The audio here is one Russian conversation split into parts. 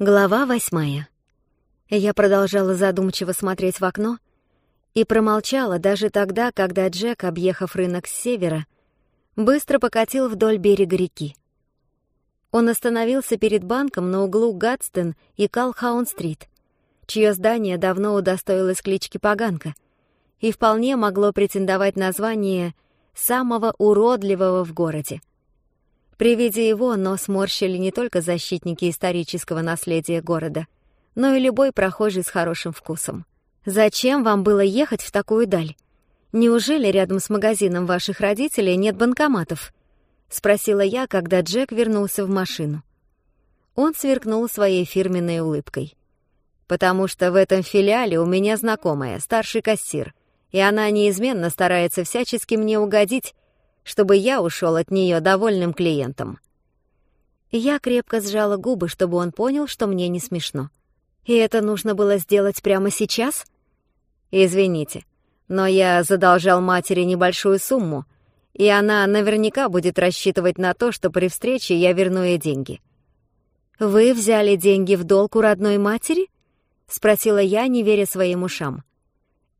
Глава восьмая. Я продолжала задумчиво смотреть в окно и промолчала даже тогда, когда Джек, объехав рынок с севера, быстро покатил вдоль берега реки. Он остановился перед банком на углу Гадстон и Калхаун-стрит, чье здание давно удостоилось клички Поганка и вполне могло претендовать на звание самого уродливого в городе. При виде его нос морщили не только защитники исторического наследия города, но и любой прохожий с хорошим вкусом. «Зачем вам было ехать в такую даль? Неужели рядом с магазином ваших родителей нет банкоматов?» — спросила я, когда Джек вернулся в машину. Он сверкнул своей фирменной улыбкой. «Потому что в этом филиале у меня знакомая, старший кассир, и она неизменно старается всячески мне угодить, чтобы я ушел от нее довольным клиентом. Я крепко сжала губы, чтобы он понял, что мне не смешно. И это нужно было сделать прямо сейчас? Извините, но я задолжал матери небольшую сумму, и она наверняка будет рассчитывать на то, что при встрече я верну ей деньги. «Вы взяли деньги в долг у родной матери?» — спросила я, не веря своим ушам.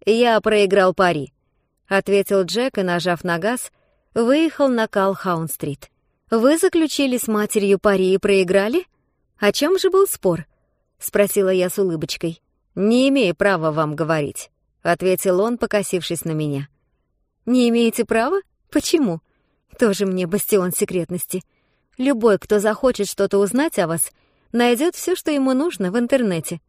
«Я проиграл пари», — ответил Джек и, нажав на газ, выехал на Калхаун-стрит. «Вы заключили с матерью пари и проиграли? О чем же был спор?» — спросила я с улыбочкой. «Не имею права вам говорить», — ответил он, покосившись на меня. «Не имеете права? Почему?» «Тоже мне бастион секретности. Любой, кто захочет что-то узнать о вас, найдет все, что ему нужно в интернете».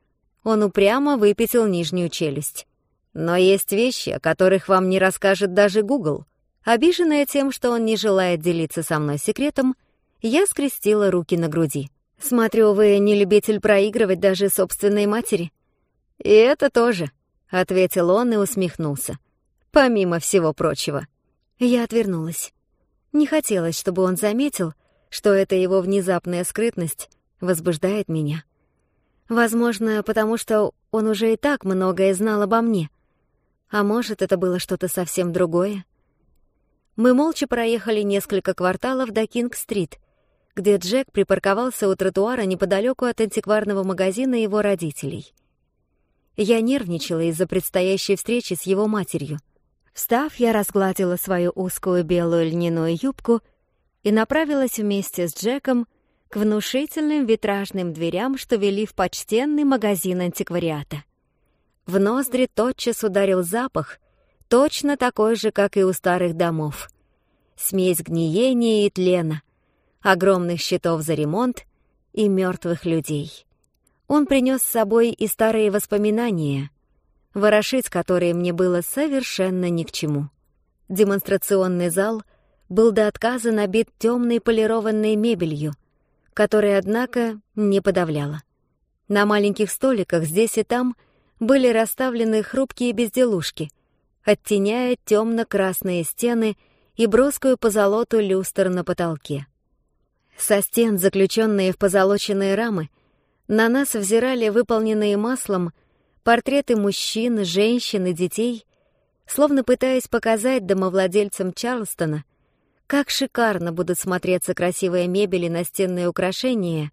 Он упрямо выпятил нижнюю челюсть. «Но есть вещи, о которых вам не расскажет даже Google», Обиженная тем, что он не желает делиться со мной секретом, я скрестила руки на груди. «Смотрю, вы не любитель проигрывать даже собственной матери». «И это тоже», — ответил он и усмехнулся. «Помимо всего прочего». Я отвернулась. Не хотелось, чтобы он заметил, что эта его внезапная скрытность возбуждает меня. Возможно, потому что он уже и так многое знал обо мне. А может, это было что-то совсем другое. Мы молча проехали несколько кварталов до Кинг-стрит, где Джек припарковался у тротуара неподалеку от антикварного магазина его родителей. Я нервничала из-за предстоящей встречи с его матерью. Встав, я разгладила свою узкую белую льняную юбку и направилась вместе с Джеком к внушительным витражным дверям, что вели в почтенный магазин антиквариата. В ноздри тотчас ударил запах — точно такой же, как и у старых домов. Смесь гниения и тлена, огромных счетов за ремонт и мертвых людей. Он принес с собой и старые воспоминания, ворошить которые мне было совершенно ни к чему. Демонстрационный зал был до отказа набит темной полированной мебелью, которая, однако, не подавляла. На маленьких столиках здесь и там были расставлены хрупкие безделушки — оттеняя темно-красные стены и броскую позолоту люстр на потолке. Со стен, заключенные в позолоченные рамы, на нас взирали выполненные маслом портреты мужчин, женщин и детей, словно пытаясь показать домовладельцам Чарлстона, как шикарно будут смотреться красивые мебели и настенные украшения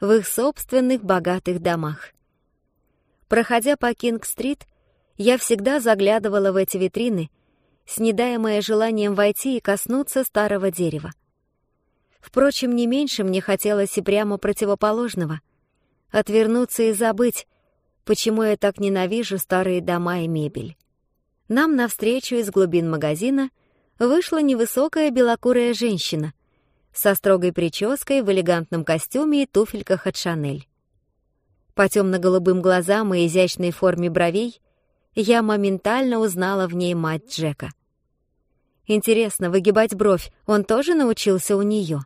в их собственных богатых домах. Проходя по Кинг-стрит, я всегда заглядывала в эти витрины, снедаемая желанием войти и коснуться старого дерева. Впрочем, не меньше мне хотелось и прямо противоположного — отвернуться и забыть, почему я так ненавижу старые дома и мебель. Нам навстречу из глубин магазина вышла невысокая белокурая женщина со строгой прической в элегантном костюме и туфельках от Шанель. По темно-голубым глазам и изящной форме бровей я моментально узнала в ней мать Джека. Интересно, выгибать бровь он тоже научился у нее?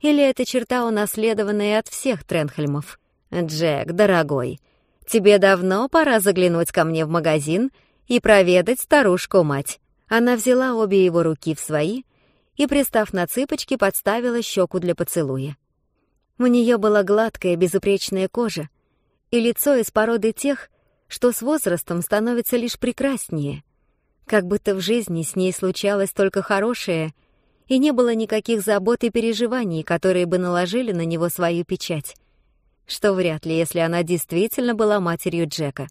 Или эта черта унаследованная от всех Тренхельмов? Джек, дорогой, тебе давно пора заглянуть ко мне в магазин и проведать старушку-мать. Она взяла обе его руки в свои и, пристав на цыпочки, подставила щеку для поцелуя. У нее была гладкая, безупречная кожа и лицо из породы тех, что с возрастом становится лишь прекраснее, как будто в жизни с ней случалось только хорошее, и не было никаких забот и переживаний, которые бы наложили на него свою печать. что вряд ли, если она действительно была матерью Джека.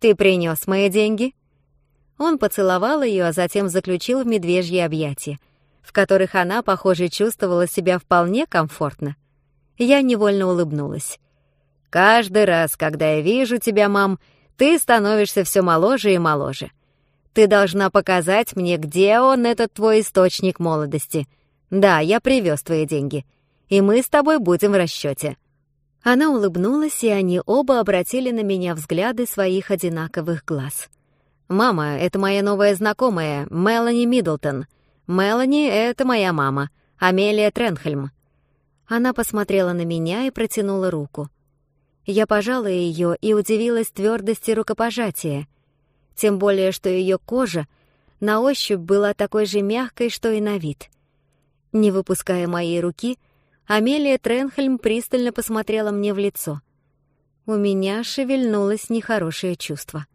«Ты принес мои деньги?» Он поцеловал ее, а затем заключил в медвежьи объятия, в которых она, похоже, чувствовала себя вполне комфортно. Я невольно улыбнулась. «Каждый раз, когда я вижу тебя, мам, ты становишься все моложе и моложе. Ты должна показать мне, где он, этот твой источник молодости. Да, я привез твои деньги, и мы с тобой будем в расчете. Она улыбнулась, и они оба обратили на меня взгляды своих одинаковых глаз. «Мама, это моя новая знакомая, Мелани Миддлтон. Мелани — это моя мама, Амелия Тренхельм». Она посмотрела на меня и протянула руку. Я пожала ее и удивилась твердости рукопожатия, тем более что ее кожа на ощупь была такой же мягкой, что и на вид. Не выпуская моей руки, Амелия Тренхельм пристально посмотрела мне в лицо. У меня шевельнулось нехорошее чувство.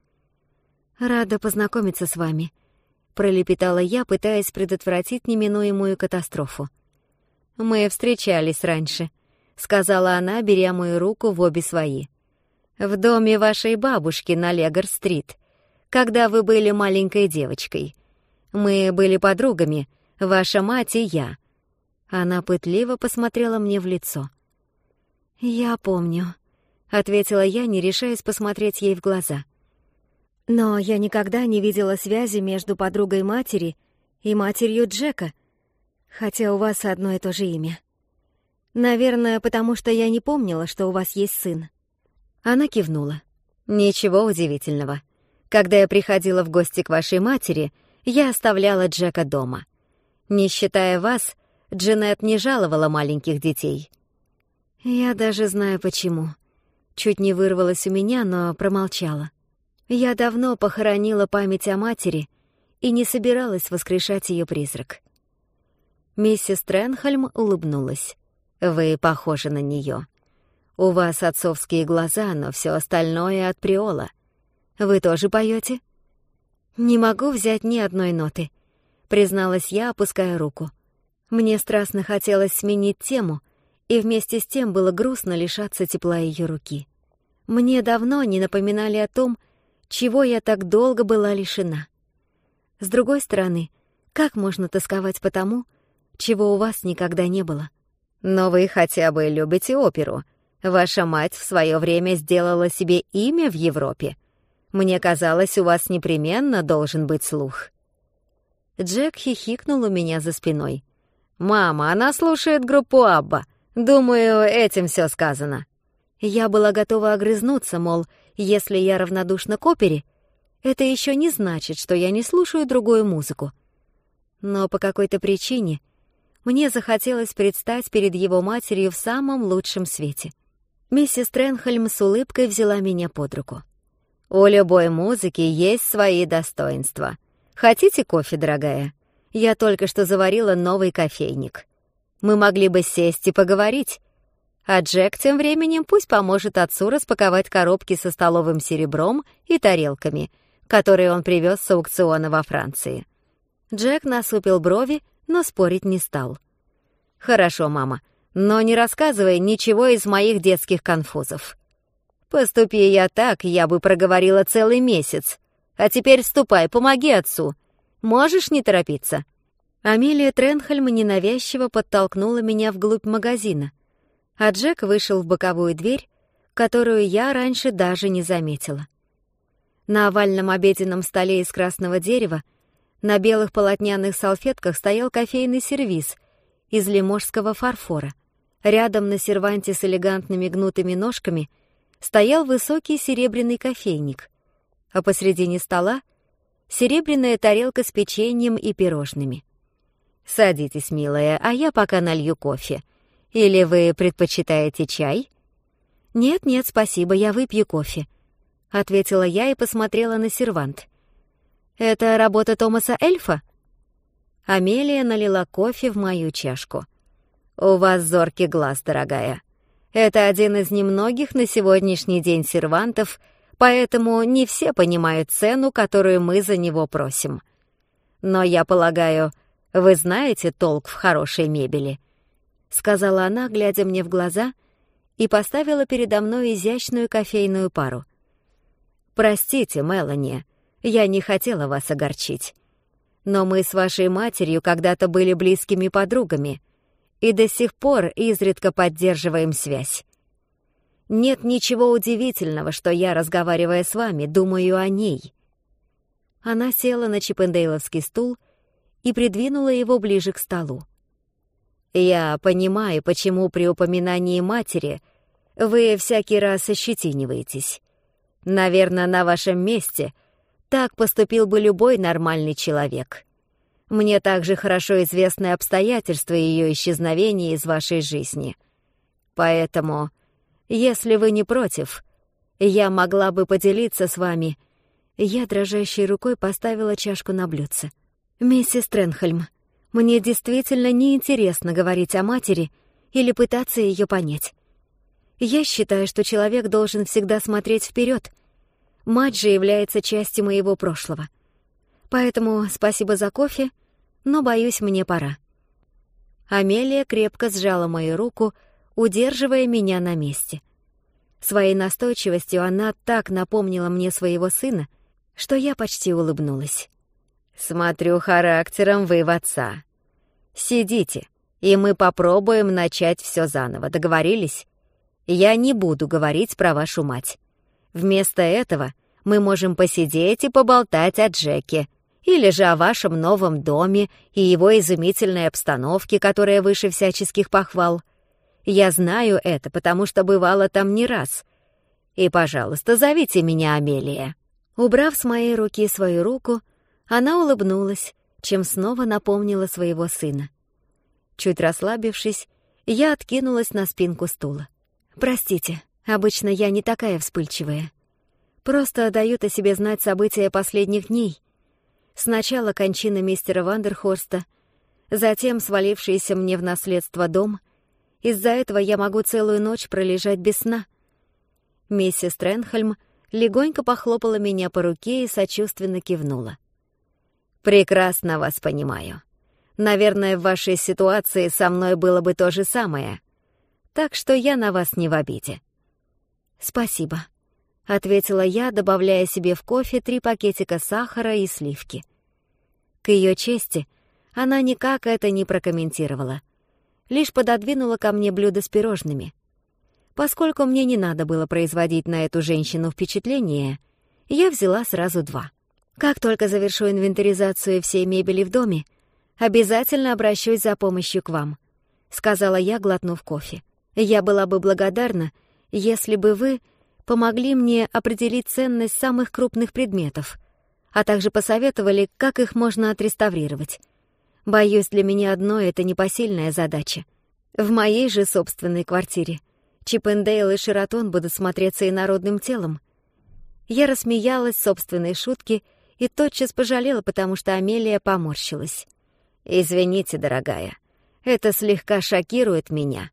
«Рада познакомиться с вами», — пролепетала я, пытаясь предотвратить неминуемую катастрофу. «Мы встречались раньше», — сказала она, беря мою руку в обе свои. «В доме вашей бабушки на Легор-стрит, когда вы были маленькой девочкой. Мы были подругами, ваша мать и я». Она пытливо посмотрела мне в лицо. «Я помню», — ответила я, не решаясь посмотреть ей в глаза. «Но я никогда не видела связи между подругой матери и матерью Джека, хотя у вас одно и то же имя. Наверное, потому что я не помнила, что у вас есть сын». Она кивнула. «Ничего удивительного. Когда я приходила в гости к вашей матери, я оставляла Джека дома. Не считая вас, Джанет не жаловала маленьких детей. Я даже знаю почему. Чуть не вырвалась у меня, но промолчала. Я давно похоронила память о матери и не собиралась воскрешать ее призрак. Миссис Тренхольм улыбнулась. «Вы похожи на нее. У вас отцовские глаза, но все остальное от Приола. Вы тоже поете? «Не могу взять ни одной ноты», — призналась я, опуская руку. Мне страстно хотелось сменить тему, и вместе с тем было грустно лишаться тепла ее руки. Мне давно не напоминали о том, чего я так долго была лишена. С другой стороны, как можно тосковать по тому, чего у вас никогда не было? Но вы хотя бы любите оперу. Ваша мать в свое время сделала себе имя в Европе. Мне казалось, у вас непременно должен быть слух». Джек хихикнул у меня за спиной. «Мама, она слушает группу Абба. Думаю, этим все сказано». Я была готова огрызнуться, мол, если я равнодушна к опере, это еще не значит, что я не слушаю другую музыку. Но по какой-то причине мне захотелось предстать перед его матерью в самом лучшем свете. Миссис Тренхельм с улыбкой взяла меня под руку. У любой музыки есть свои достоинства. Хотите кофе, дорогая? Я только что заварила новый кофейник. Мы могли бы сесть и поговорить. А Джек тем временем пусть поможет отцу распаковать коробки со столовым серебром и тарелками, которые он привез с аукциона во Франции. Джек насупил брови, но спорить не стал. «Хорошо, мама, но не рассказывай ничего из моих детских конфузов. Поступи я так, я бы проговорила целый месяц. А теперь ступай, помоги отцу. Можешь не торопиться?» Амелия Тренхельм ненавязчиво подтолкнула меня вглубь магазина, а Джек вышел в боковую дверь, которую я раньше даже не заметила. На овальном обеденном столе из красного дерева на белых полотняных салфетках стоял кофейный сервиз из лиможского фарфора. Рядом на серванте с элегантными гнутыми ножками — стоял высокий серебряный кофейник, а посредине стола — серебряная тарелка с печеньем и пирожными. «Садитесь, милая, а я пока налью кофе. Или вы предпочитаете чай?» «Нет-нет, спасибо, я выпью кофе», — ответила я и посмотрела на сервант. «Это работа Томаса Эльфа?» Амелия налила кофе в мою чашку. «У вас зоркий глаз, дорогая. Это один из немногих на сегодняшний день сервантов, поэтому не все понимают цену, которую мы за него просим. Но я полагаю, вы знаете толк в хорошей мебели, сказала она, глядя мне в глаза и поставила передо мной изящную кофейную пару. «Простите, Мелани, я не хотела вас огорчить. Но мы с вашей матерью когда-то были близкими подругами и до сих пор изредка поддерживаем связь. Нет ничего удивительного, что я, разговаривая с вами, думаю о ней». Она села на чипендейловский стул и придвинула его ближе к столу. «Я понимаю, почему при упоминании матери вы всякий раз ощетиниваетесь. Наверное, на вашем месте так поступил бы любой нормальный человек. Мне также хорошо известны обстоятельства ее исчезновения из вашей жизни. Поэтому, если вы не против, я могла бы поделиться с вами...» Я дрожащей рукой поставила чашку на блюдце. «Миссис Тренхельм, мне действительно неинтересно говорить о матери или пытаться ее понять. Я считаю, что человек должен всегда смотреть вперед. Мать же является частью моего прошлого. Поэтому спасибо за кофе, но, боюсь, мне пора». Амелия крепко сжала мою руку, удерживая меня на месте. Своей настойчивостью она так напомнила мне своего сына, что я почти улыбнулась. «Смотрю, характером вы в отца. Сидите, и мы попробуем начать все заново. Договорились? Я не буду говорить про вашу мать. Вместо этого мы можем посидеть и поболтать о Джеке, или же о вашем новом доме и его изумительной обстановке, которая выше всяческих похвал. Я знаю это, потому что бывала там не раз. И, пожалуйста, зовите меня Амелия». Убрав с моей руки свою руку, она улыбнулась, чем снова напомнила своего сына. Чуть расслабившись, я откинулась на спинку стула. «Простите, обычно я не такая вспыльчивая. Просто дают о себе знать события последних дней. Сначала кончина мистера Вандерхорста, затем свалившийся мне в наследство дом. Из-за этого я могу целую ночь пролежать без сна». Миссис Тренхельм легонько похлопала меня по руке и сочувственно кивнула. «Прекрасно вас понимаю. Наверное, в вашей ситуации со мной было бы то же самое. Так что я на вас не в обиде». «Спасибо», — ответила я, добавляя себе в кофе три пакетика сахара и сливки. К ее чести, она никак это не прокомментировала. Лишь пододвинула ко мне блюдо с пирожными. Поскольку мне не надо было производить на эту женщину впечатление, я взяла сразу два — как только завершу инвентаризацию всей мебели в доме, обязательно обращусь за помощью к вам», — сказала я, глотнув кофе. «Я была бы благодарна, если бы вы помогли мне определить ценность самых крупных предметов, а также посоветовали, как их можно отреставрировать. Боюсь, для меня одно — это непосильная задача. В моей же собственной квартире Чиппендейл и Шератон будут смотреться инородным телом». Я рассмеялась собственной шутке — и тотчас пожалела, потому что Амелия поморщилась. «Извините, дорогая, это слегка шокирует меня,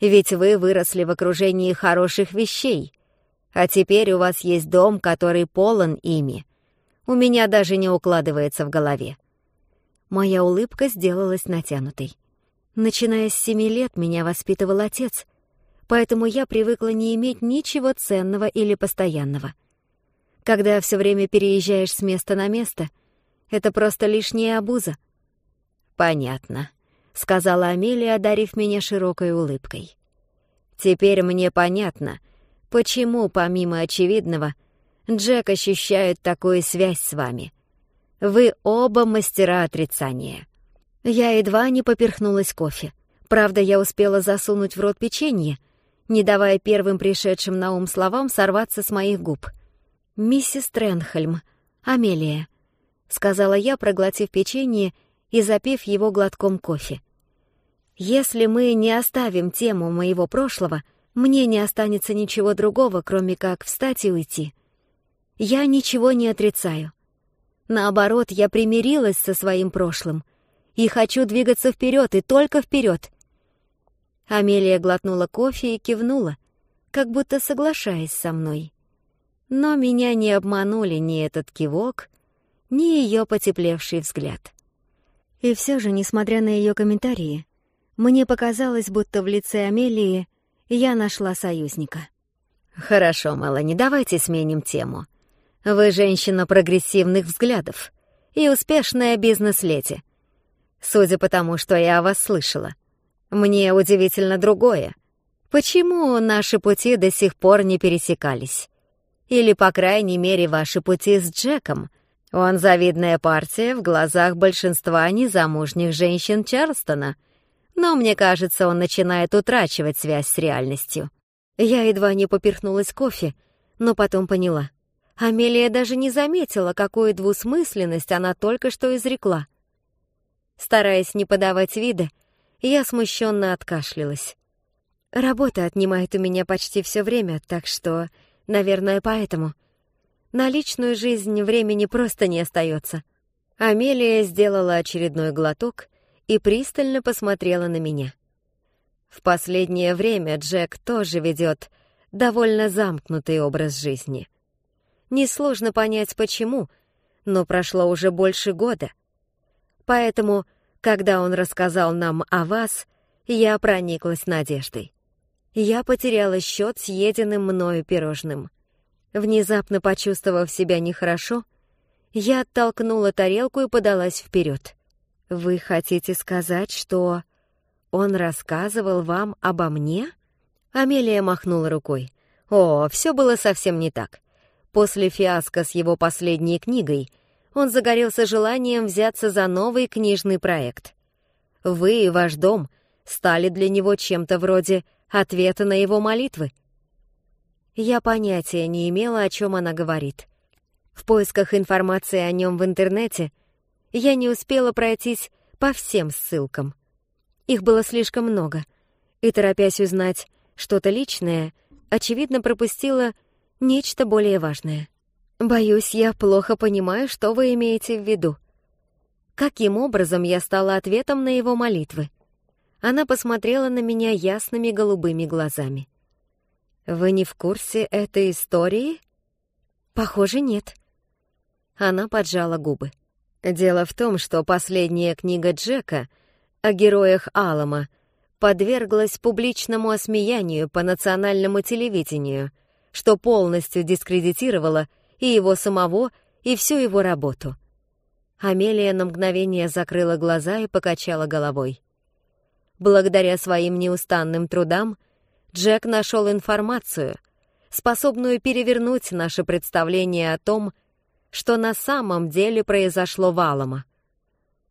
ведь вы выросли в окружении хороших вещей, а теперь у вас есть дом, который полон ими. У меня даже не укладывается в голове». Моя улыбка сделалась натянутой. Начиная с семи лет меня воспитывал отец, поэтому я привыкла не иметь ничего ценного или постоянного — когда все время переезжаешь с места на место, это просто лишняя обуза. «Понятно», — сказала Амелия, одарив меня широкой улыбкой. «Теперь мне понятно, почему, помимо очевидного, Джек ощущает такую связь с вами. Вы оба мастера отрицания». Я едва не поперхнулась кофе. Правда, я успела засунуть в рот печенье, не давая первым пришедшим на ум словам сорваться с моих губ — «Миссис Тренхельм, Амелия», — сказала я, проглотив печенье и запив его глотком кофе. «Если мы не оставим тему моего прошлого, мне не останется ничего другого, кроме как встать и уйти. Я ничего не отрицаю. Наоборот, я примирилась со своим прошлым и хочу двигаться вперед и только вперед. Амелия глотнула кофе и кивнула, как будто соглашаясь со мной. Но меня не обманули ни этот кивок, ни ее потеплевший взгляд. И все же, несмотря на ее комментарии, мне показалось, будто в лице Амелии Я нашла союзника. Хорошо, Мелани, давайте сменим тему. Вы женщина прогрессивных взглядов и успешная бизнес-леди. Судя по тому, что я о вас слышала. Мне удивительно другое. Почему наши пути до сих пор не пересекались? Или, по крайней мере, ваши пути с Джеком? Он завидная партия в глазах большинства незамужних женщин Чарлстона. Но мне кажется, он начинает утрачивать связь с реальностью. Я едва не поперхнулась кофе, но потом поняла. Амелия даже не заметила, какую двусмысленность она только что изрекла. Стараясь не подавать вида, я смущенно откашлялась. Работа отнимает у меня почти все время, так что, наверное, поэтому. На личную жизнь времени просто не остается. Амелия сделала очередной глоток и пристально посмотрела на меня. В последнее время Джек тоже ведет довольно замкнутый образ жизни. Несложно понять, почему, но прошло уже больше года. Поэтому, когда он рассказал нам о вас, я прониклась надеждой. Я потеряла счет съеденным мною пирожным. Внезапно почувствовав себя нехорошо, я оттолкнула тарелку и подалась вперед. «Вы хотите сказать, что он рассказывал вам обо мне?» Амелия махнула рукой. «О, все было совсем не так. После фиаско с его последней книгой он загорелся желанием взяться за новый книжный проект. Вы и ваш дом стали для него чем-то вроде ответа на его молитвы. Я понятия не имела, о чем она говорит. В поисках информации о нем в интернете я не успела пройтись по всем ссылкам. Их было слишком много, и, торопясь узнать что-то личное, очевидно пропустила нечто более важное. Боюсь, я плохо понимаю, что вы имеете в виду. Каким образом я стала ответом на его молитвы? Она посмотрела на меня ясными голубыми глазами. «Вы не в курсе этой истории?» «Похоже, нет». Она поджала губы. «Дело в том, что последняя книга Джека о героях Алама подверглась публичному осмеянию по национальному телевидению, что полностью дискредитировало и его самого, и всю его работу». Амелия на мгновение закрыла глаза и покачала головой. Благодаря своим неустанным трудам Джек нашел информацию, способную перевернуть наше представление о том, что на самом деле произошло в Алама.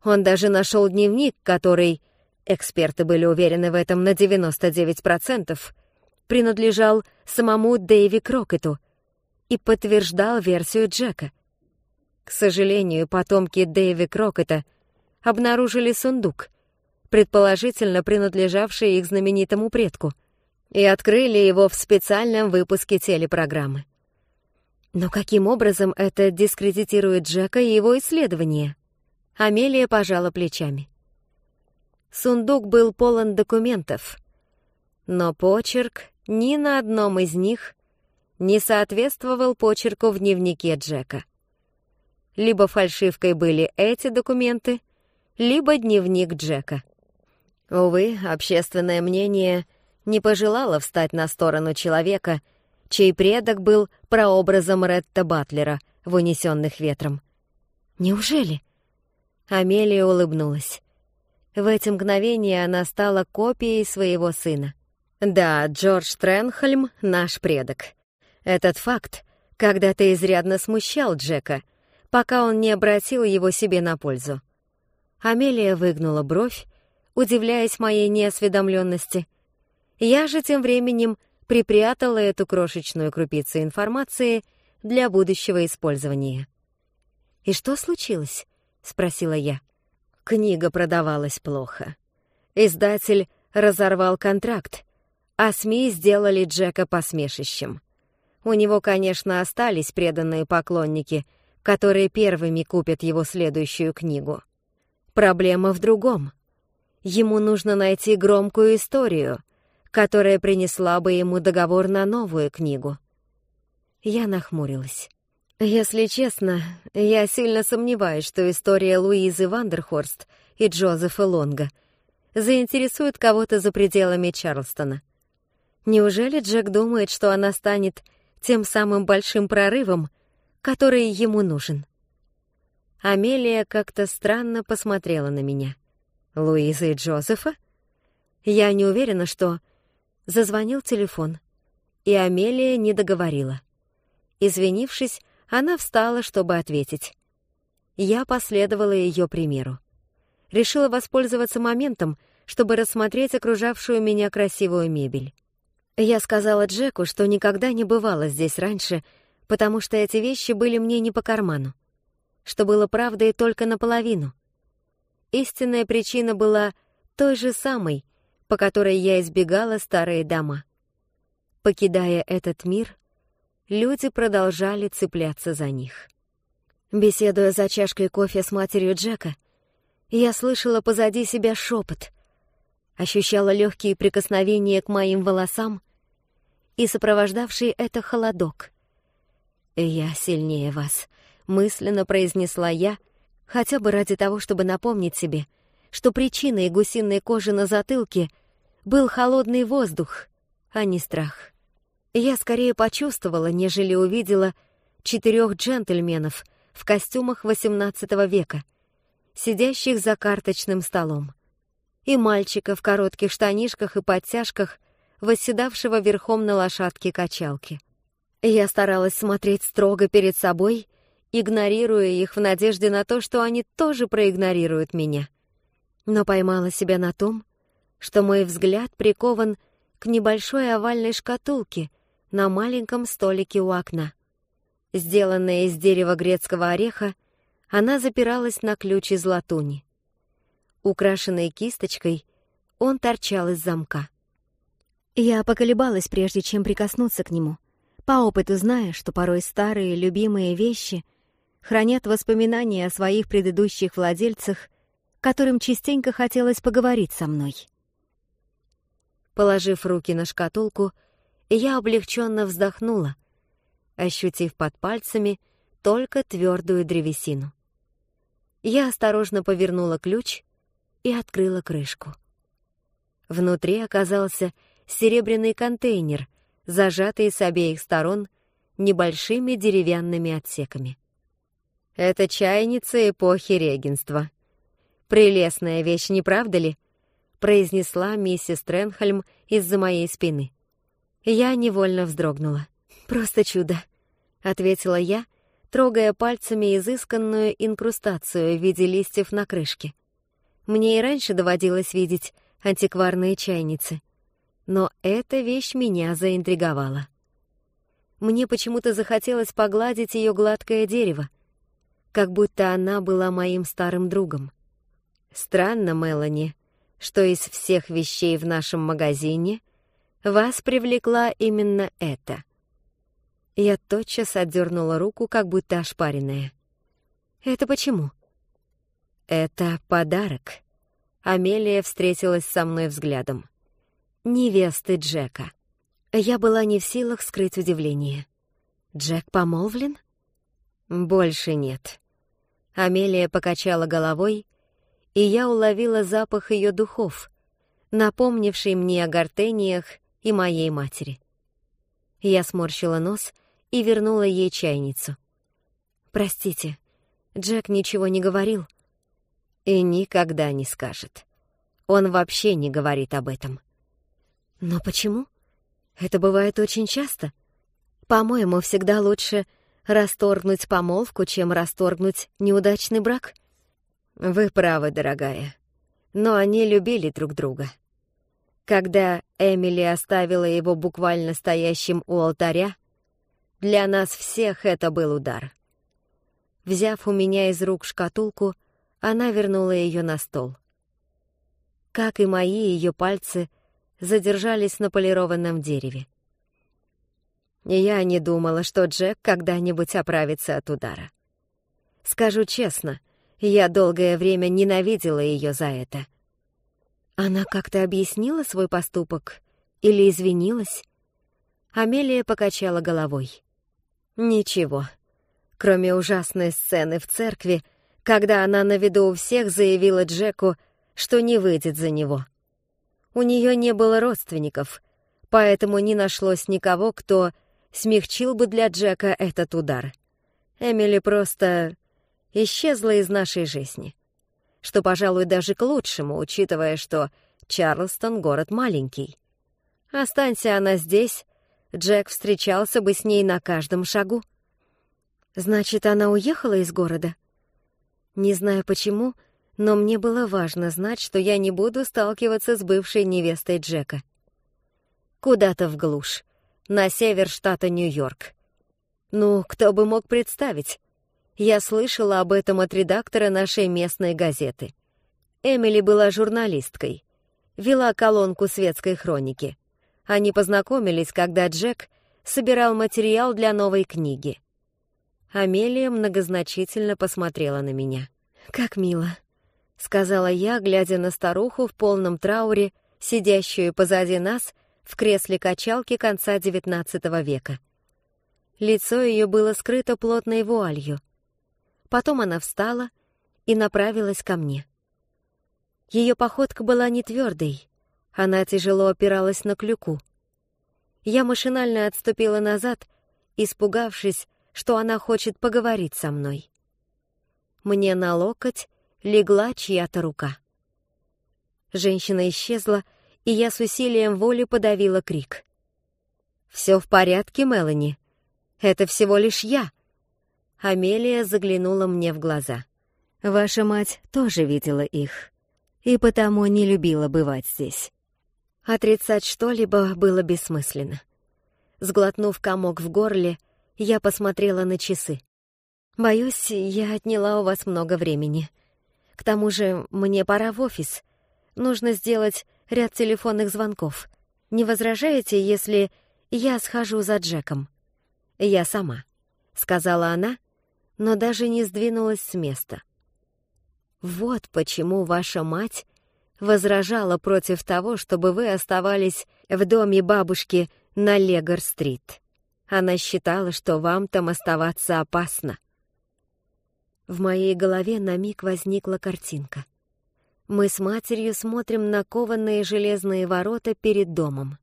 Он даже нашел дневник, который, эксперты были уверены в этом на 99%, принадлежал самому Дэйви Крокету и подтверждал версию Джека. К сожалению, потомки Дэйви Крокета обнаружили сундук — предположительно принадлежавший их знаменитому предку, и открыли его в специальном выпуске телепрограммы. Но каким образом это дискредитирует Джека и его исследования? Амелия пожала плечами. Сундук был полон документов, но почерк ни на одном из них не соответствовал почерку в дневнике Джека. Либо фальшивкой были эти документы, либо дневник Джека. Увы, общественное мнение не пожелало встать на сторону человека, чей предок был прообразом Ретта Батлера в «Унесенных ветром». «Неужели?» Амелия улыбнулась. В эти мгновения она стала копией своего сына. «Да, Джордж Тренхольм — наш предок. Этот факт когда-то изрядно смущал Джека, пока он не обратил его себе на пользу». Амелия выгнула бровь удивляясь моей неосведомленности. Я же тем временем припрятала эту крошечную крупицу информации для будущего использования. «И что случилось?» — спросила я. Книга продавалась плохо. Издатель разорвал контракт, а СМИ сделали Джека посмешищем. У него, конечно, остались преданные поклонники, которые первыми купят его следующую книгу. Проблема в другом. Ему нужно найти громкую историю, которая принесла бы ему договор на новую книгу. Я нахмурилась. Если честно, я сильно сомневаюсь, что история Луизы Вандерхорст и Джозефа Лонга заинтересует кого-то за пределами Чарлстона. Неужели Джек думает, что она станет тем самым большим прорывом, который ему нужен? Амелия как-то странно посмотрела на меня. Луиза и Джозефа? Я не уверена, что... Зазвонил телефон, и Амелия не договорила. Извинившись, она встала, чтобы ответить. Я последовала ее примеру. Решила воспользоваться моментом, чтобы рассмотреть окружавшую меня красивую мебель. Я сказала Джеку, что никогда не бывала здесь раньше, потому что эти вещи были мне не по карману, что было правдой только наполовину. Истинная причина была той же самой, по которой я избегала старые дома. Покидая этот мир, люди продолжали цепляться за них. Беседуя за чашкой кофе с матерью Джека, я слышала позади себя шепот, ощущала легкие прикосновения к моим волосам и сопровождавший это холодок. «Я сильнее вас», — мысленно произнесла я, хотя бы ради того, чтобы напомнить себе, что причиной гусиной кожи на затылке был холодный воздух, а не страх. Я скорее почувствовала, нежели увидела четырех джентльменов в костюмах XVIII века, сидящих за карточным столом, и мальчика в коротких штанишках и подтяжках, восседавшего верхом на лошадке качалки. Я старалась смотреть строго перед собой, игнорируя их в надежде на то, что они тоже проигнорируют меня. Но поймала себя на том, что мой взгляд прикован к небольшой овальной шкатулке на маленьком столике у окна. Сделанная из дерева грецкого ореха, она запиралась на ключ из латуни. Украшенной кисточкой, он торчал из замка. Я поколебалась, прежде чем прикоснуться к нему, по опыту зная, что порой старые, любимые вещи хранят воспоминания о своих предыдущих владельцах, которым частенько хотелось поговорить со мной. Положив руки на шкатулку, я облегченно вздохнула, ощутив под пальцами только твердую древесину. Я осторожно повернула ключ и открыла крышку. Внутри оказался серебряный контейнер, зажатый с обеих сторон небольшими деревянными отсеками. Это чайница эпохи регенства. Прелестная вещь, не правда ли? произнесла миссис Тренхольм из-за моей спины. Я невольно вздрогнула. «Просто чудо», — ответила я, трогая пальцами изысканную инкрустацию в виде листьев на крышке. Мне и раньше доводилось видеть антикварные чайницы но эта вещь меня заинтриговала. Мне почему-то захотелось погладить ее гладкое дерево, как будто она была моим старым другом. Странно, Мелани, что из всех вещей в нашем магазине вас привлекла именно эта. Я тотчас отдернула руку, как будто ошпаренная. Это почему? Это подарок. Амелия встретилась со мной взглядом невесты Джека. Я была не в силах скрыть удивление. Джек помолвлен? Больше нет. Амелия покачала головой, и я уловила запах ее духов, напомнивший мне о гортениях и моей матери. Я сморщила нос и вернула ей чайницу. «Простите, Джек ничего не говорил?» «И никогда не скажет. Он вообще не говорит об этом». Но почему? Это бывает очень часто. По-моему, всегда лучше расторгнуть помолвку, чем расторгнуть неудачный брак. Вы правы, дорогая. Но они любили друг друга. Когда Эмили оставила его буквально стоящим у алтаря, для нас всех это был удар. Взяв у меня из рук шкатулку, она вернула ее на стол. Как и мои ее пальцы задержались на полированном дереве. Я не думала, что Джек когда-нибудь оправится от удара. Скажу честно, я долгое время ненавидела ее за это. Она как-то объяснила свой поступок или извинилась? Амелия покачала головой. Ничего, кроме ужасной сцены в церкви, когда она на виду у всех заявила Джеку, что не выйдет за него — у нее не было родственников, поэтому не нашлось никого, кто смягчил бы для Джека этот удар. Эмили просто исчезла из нашей жизни. Что, пожалуй, даже к лучшему, учитывая, что Чарлстон — город маленький. Останься она здесь, Джек встречался бы с ней на каждом шагу. Значит, она уехала из города? Не знаю почему, но мне было важно знать, что я не буду сталкиваться с бывшей невестой Джека. Куда-то в глушь, на север штата Нью-Йорк. Ну, кто бы мог представить? Я слышала об этом от редактора нашей местной газеты. Эмили была журналисткой, вела колонку светской хроники. Они познакомились, когда Джек собирал материал для новой книги. Амелия многозначительно посмотрела на меня. «Как мило», — сказала я, глядя на старуху в полном трауре, сидящую позади нас в кресле качалки конца XIX века. Лицо ее было скрыто плотной вуалью. Потом она встала и направилась ко мне. Ее походка была не твердой, она тяжело опиралась на клюку. Я машинально отступила назад, испугавшись, что она хочет поговорить со мной. Мне на локоть легла чья-то рука. Женщина исчезла, и я с усилием воли подавила крик. «Все в порядке, Мелани. Это всего лишь я», Амелия заглянула мне в глаза. «Ваша мать тоже видела их, и потому не любила бывать здесь». Отрицать что-либо было бессмысленно. Сглотнув комок в горле, я посмотрела на часы. «Боюсь, я отняла у вас много времени. К тому же мне пора в офис. Нужно сделать ряд телефонных звонков. Не возражаете, если я схожу за Джеком?» «Я сама», — сказала она, но даже не сдвинулась с места. «Вот почему ваша мать возражала против того, чтобы вы оставались в доме бабушки на Легор-стрит. Она считала, что вам там оставаться опасно». В моей голове на миг возникла картинка. Мы с матерью смотрим на кованые железные ворота перед домом.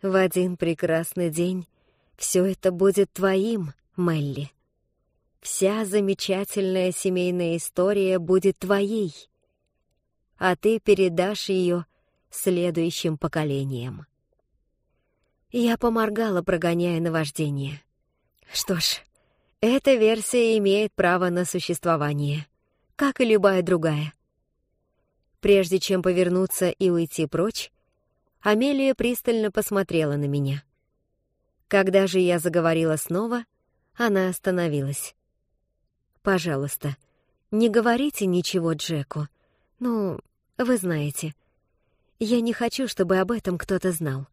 В один прекрасный день все это будет твоим, Мелли. Вся замечательная семейная история будет твоей, а ты передашь ее следующим поколениям. Я поморгала, прогоняя наваждение. Что ж, эта версия имеет право на существование, как и любая другая. Прежде чем повернуться и уйти прочь, Амелия пристально посмотрела на меня. Когда же я заговорила снова, она остановилась. Пожалуйста, не говорите ничего Джеку. Ну, вы знаете. Я не хочу, чтобы об этом кто-то знал.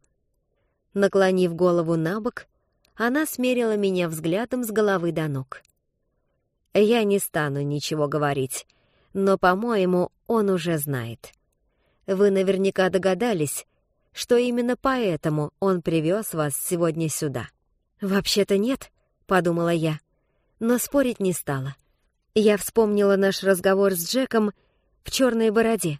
Наклонив голову на бок, она смерила меня взглядом с головы до ног. Я не стану ничего говорить, но, по-моему, он уже знает. Вы наверняка догадались, что именно поэтому он привез вас сегодня сюда. «Вообще-то нет», — подумала я но спорить не стала. Я вспомнила наш разговор с Джеком в черной бороде,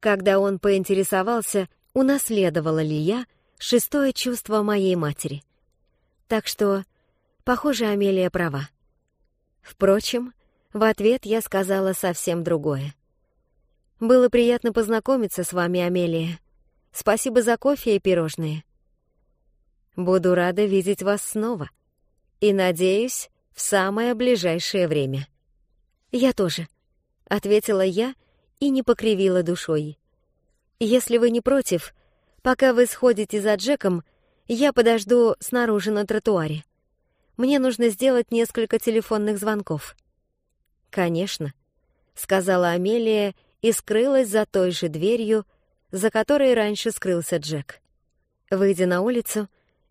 когда он поинтересовался, унаследовала ли я шестое чувство моей матери. Так что, похоже, Амелия права. Впрочем, в ответ я сказала совсем другое. «Было приятно познакомиться с вами, Амелия. Спасибо за кофе и пирожные. Буду рада видеть вас снова. И, надеюсь, в самое ближайшее время. «Я тоже», — ответила я и не покривила душой. «Если вы не против, пока вы сходите за Джеком, я подожду снаружи на тротуаре. Мне нужно сделать несколько телефонных звонков». «Конечно», — сказала Амелия и скрылась за той же дверью, за которой раньше скрылся Джек. Выйдя на улицу,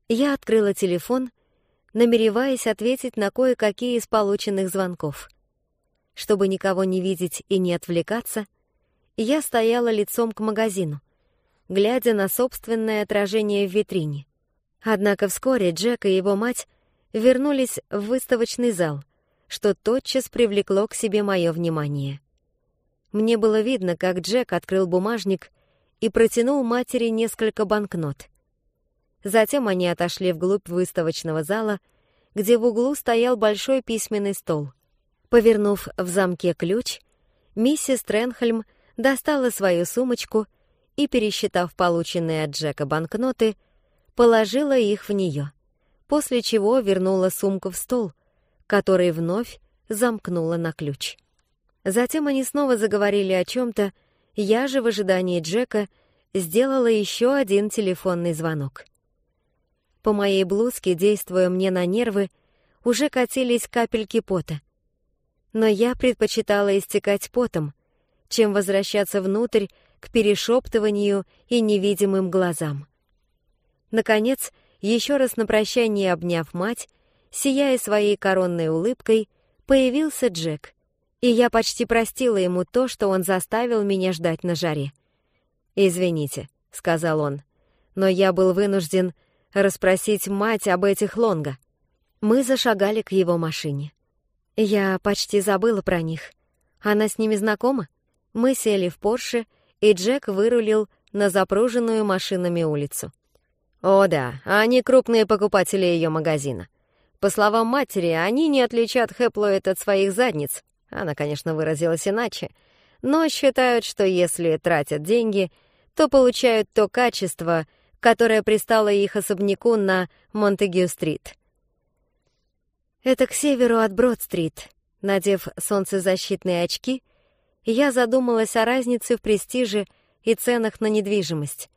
я открыла телефон намереваясь ответить на кое-какие из полученных звонков. Чтобы никого не видеть и не отвлекаться, я стояла лицом к магазину, глядя на собственное отражение в витрине. Однако вскоре Джек и его мать вернулись в выставочный зал, что тотчас привлекло к себе мое внимание. Мне было видно, как Джек открыл бумажник и протянул матери несколько банкнот. Затем они отошли вглубь выставочного зала, где в углу стоял большой письменный стол. Повернув в замке ключ, миссис Тренхельм достала свою сумочку и, пересчитав полученные от Джека банкноты, положила их в нее, после чего вернула сумку в стол, который вновь замкнула на ключ. Затем они снова заговорили о чем-то, я же в ожидании Джека сделала еще один телефонный звонок. По моей блузке, действуя мне на нервы, уже катились капельки пота. Но я предпочитала истекать потом, чем возвращаться внутрь к перешептыванию и невидимым глазам. Наконец, еще раз на прощание обняв мать, сияя своей коронной улыбкой, появился Джек, и я почти простила ему то, что он заставил меня ждать на жаре. «Извините», — сказал он, — «но я был вынужден расспросить мать об этих лонга». Мы зашагали к его машине. Я почти забыла про них. Она с ними знакома? Мы сели в Порше, и Джек вырулил на запруженную машинами улицу. О да, они крупные покупатели ее магазина. По словам матери, они не отличат Хэплоид от своих задниц. Она, конечно, выразилась иначе, но считают, что если тратят деньги, то получают то качество, которое пристало их особняку на Монтегю-стрит. Это к северу от Брод-стрит. Надев солнцезащитные очки, я задумалась о разнице в престиже и ценах на недвижимость,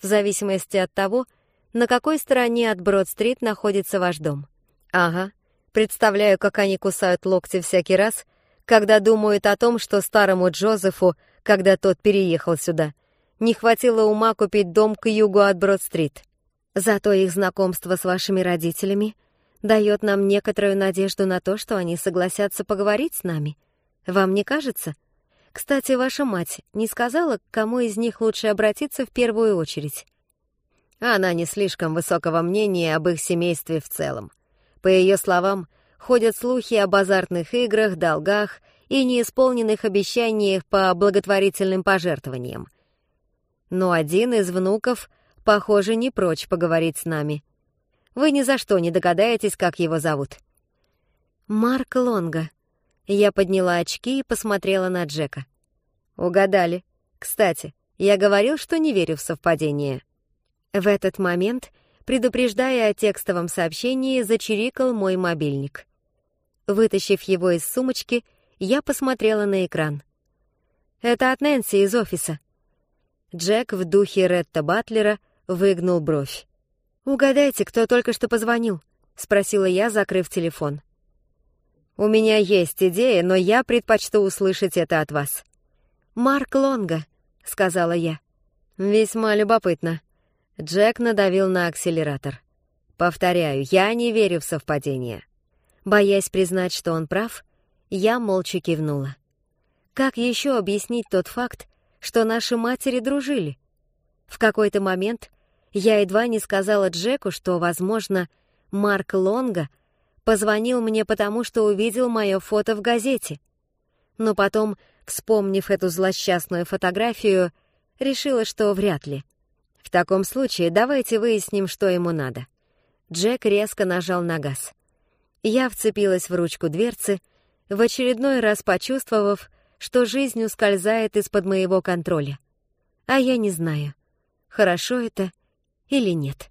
в зависимости от того, на какой стороне от Брод-стрит находится ваш дом. Ага, представляю, как они кусают локти всякий раз, когда думают о том, что старому Джозефу, когда тот переехал сюда, не хватило ума купить дом к югу от Брод-стрит. Зато их знакомство с вашими родителями дает нам некоторую надежду на то, что они согласятся поговорить с нами. Вам не кажется? Кстати, ваша мать не сказала, к кому из них лучше обратиться в первую очередь? Она не слишком высокого мнения об их семействе в целом. По ее словам, ходят слухи об азартных играх, долгах и неисполненных обещаниях по благотворительным пожертвованиям. Но один из внуков, похоже, не прочь поговорить с нами. Вы ни за что не догадаетесь, как его зовут. Марк Лонга. Я подняла очки и посмотрела на Джека. Угадали. Кстати, я говорил, что не верю в совпадение. В этот момент, предупреждая о текстовом сообщении, зачирикал мой мобильник. Вытащив его из сумочки, я посмотрела на экран. «Это от Нэнси из офиса». Джек в духе Ретта Батлера выгнул бровь. «Угадайте, кто только что позвонил?» — спросила я, закрыв телефон. «У меня есть идея, но я предпочту услышать это от вас». «Марк Лонга», — сказала я. «Весьма любопытно». Джек надавил на акселератор. «Повторяю, я не верю в совпадение». Боясь признать, что он прав, я молча кивнула. Как еще объяснить тот факт, что наши матери дружили? В какой-то момент я едва не сказала Джеку, что, возможно, Марк Лонга позвонил мне потому, что увидел мое фото в газете. Но потом, вспомнив эту злосчастную фотографию, решила, что вряд ли. В таком случае давайте выясним, что ему надо. Джек резко нажал на газ. Я вцепилась в ручку дверцы, в очередной раз почувствовав, что жизнь ускользает из-под моего контроля. А я не знаю, хорошо это или нет.